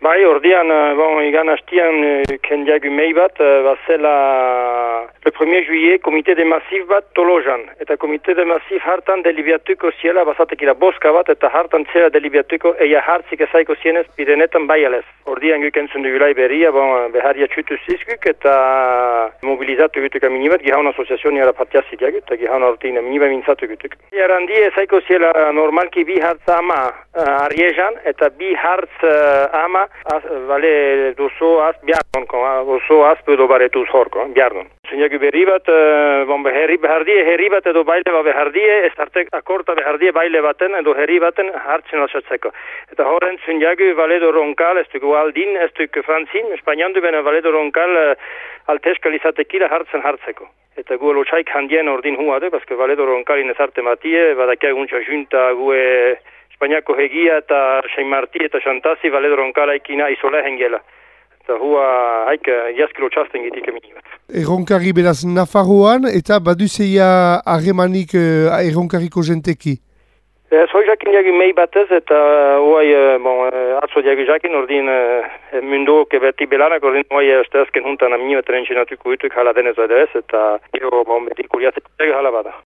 Bai, ordian, eh, bon, igan hastian uh, kendiagu mei bat, uh, bazela le 1er juillet komite de masif bat tolojan. Eta komite de masif hartan delibiatuko ziela bazatekira boska bat, eta hartan zera delibiatuko eia hartzik ezaiko zienez bidenetan bai alez. Ordian guken zundu gulai berria, bon, beharia txutu zizkuk, eta mobilizatu gutuk aminibat, gihaun asoziazion nira partiazik jagut, eta gihaun ortein aminibat mintzatu gutuk. Jarandi ezaiko ziela normalki bi hartza ama uh, ariejan, eta bi hartz uh, ama az, vale duzu az biardon, duzu az pedo baretuz horko, biardon. Zinagu berri bat, uh, bon, herri, behardie, herri bat edo baile bat behardie, ez arte akorta behardie baile baten edo herri baten hartzen alzatzeko. Eta horren zinagu valedo ronkal, ez dugu aldin, ez dugu franzin, espainian du bena valedo ronkal uh, alteskal izatekila hartzen hartzeko. Eta gu lotxaik handien ordin hua du, baske valedo ronkalin ez arte matie, badakia guntza junta gue... Espainiako hegia eta Sain Marti eta Xantazi Valedo Ronkala ikina isola hengela. Eta hua haik jaskilo txasten gitik emini bat. Erronkari beraz Nafarroan eta baduzeia harremanik uh, erronkariko jenteki? Ez hoi jakin jagin mei batez eta huai, bon, atzo jagin jakin ordin uh, mundu kebeti belanak ordin huai azken juntan amini bat rentxinatuko utuk hala denez eta gero bon, beti kuriatik hala bada.